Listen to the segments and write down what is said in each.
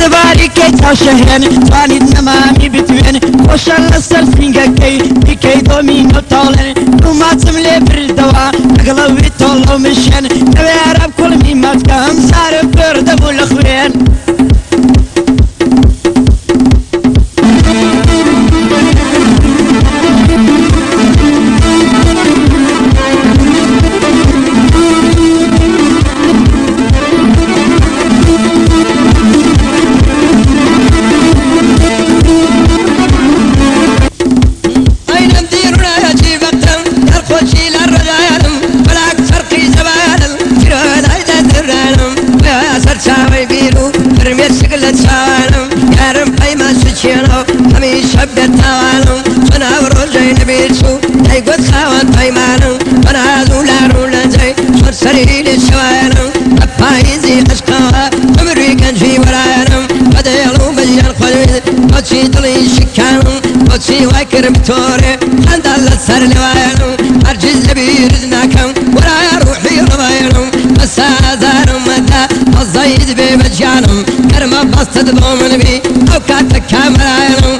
دباری که تا شهرن توانید نمامی بتوین خوشن لسر فینگا کی بیکی دومینو تالن روماتم لی بردوا اغلوی تولو زي سر سريل السوالم أبايزي أشقوا عمري كان في ورانم بديلو بجان قلبي بطشي طلي شكانم بطشي واكرم توري عند الله سر لوانم أرجز لبير زناكم ولا روحي رباينم بس هزار مدى. الزيد بمجانم كرمة بسطت بومن بي أو كاتك كامراينم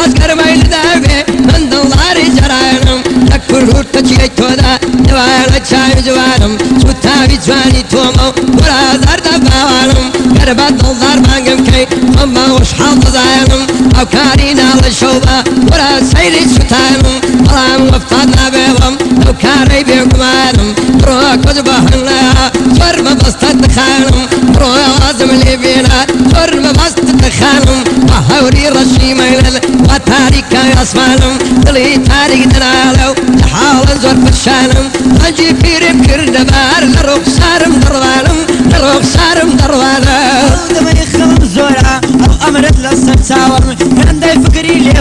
استذكر ميل دابي من دولاري جراينم تكبر هور تجي تودا نوالا چاي جوانم سوتاوي جواني تومو ولا زرد باوانم كربا دولار مانگم كي أما وش حال زاينم أو كارينا للشوبة ولا سيري سوتانم ألام وفتادنا بيضم أو كاري بيقمانم روك وزبهن لها فرم بسطت خانم روك عزم اللي فرم بسطت خانم وهوري رشي ميلل وتاريك يسمانم دلي تاريك دنالو تحاول زور فشانم أجي بيري بكر دبار لروك سارم دروانم لروك سارم دروانم دما يخلم زورا أو امرت لسر تاوم كان داي فكري لي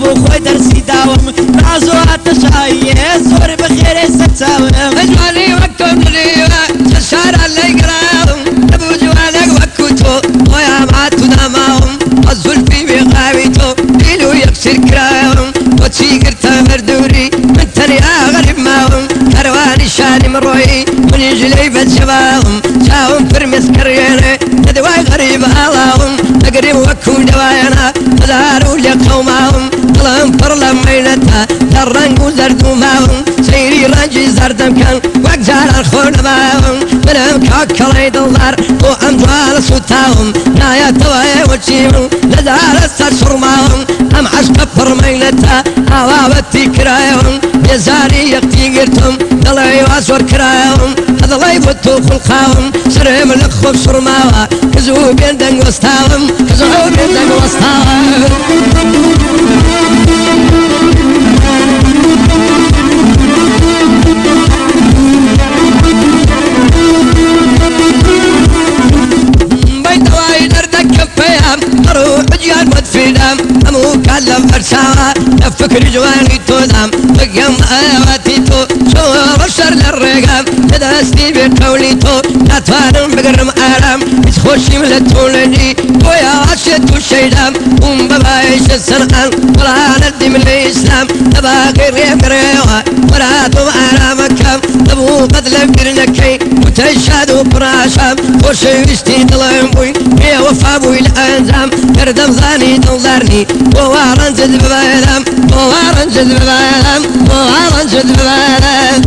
ابو خوي درسي داوم رازو اتشايه زور بخير ستاوم اجمالي وكم ليوا تشار اللي قراهم ابو جوالك وكوتو ويا ما تنامهم الزلفي بغاويتو إلو يكسر كراهم وتشيقر تامر دوري من تريا غريب ماهم كرواني شاني مروي من يجلي بجباهم جاهم فرمس كرياني ندواي غريب هالاهم تقريب وكو دوايانا فداروا لقوماهم طلهم سوتاهم نايا تواي وجيهم لدار السرسر معهم أم عشق فرميلتا هوابتي كرايهم يزاري يقتي قرتم دلعي واسور كرايهم هذا لا يبتو خلقاهم سرهم لخوف سرماوا. كزو بين دنگ وستاهم نفكر جواني تودام بقيم ايواتي تو شو بشر للرقام تدستي بقولي تو نتوانم بقرم ارام تخشي من التولدي ويا عشت الشيدام ام ببايش السرقان ولا ندي من الاسلام تباقي ريم ريوها ولا تبقى مكام تبو قتل قرنكي وتشهد براشام وشي وشتي ظلم بوي يا وفا بوي الانزام كردم ظاني تنظرني. ووارن جد ببالام ووارن جد ببالام ووارن جد ببالام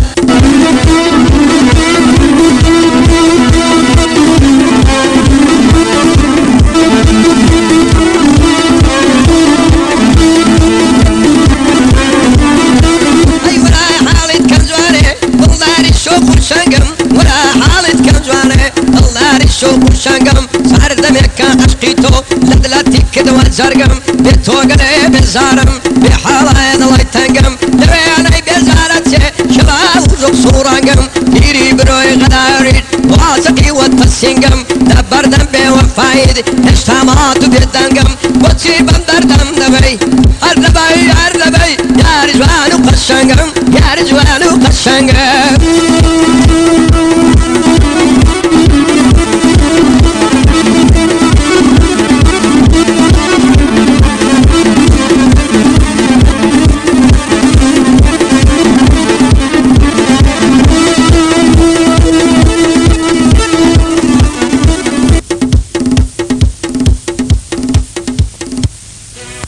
الشوق والشنقم صار دمك عشقيتو. لدلاتي كده والزرقم بيتو قلي بزارم. بحالة الله يتنقم. دبياني بزارتي شباب وزق صورانقم ديري بروي غداريد واثقي والتسينقم دبر دم وفايد اشتامات بيدنقم وتسيب دردم دبي الربي الربي يا رجوان وقشنقم يا رجوان وقشنقم.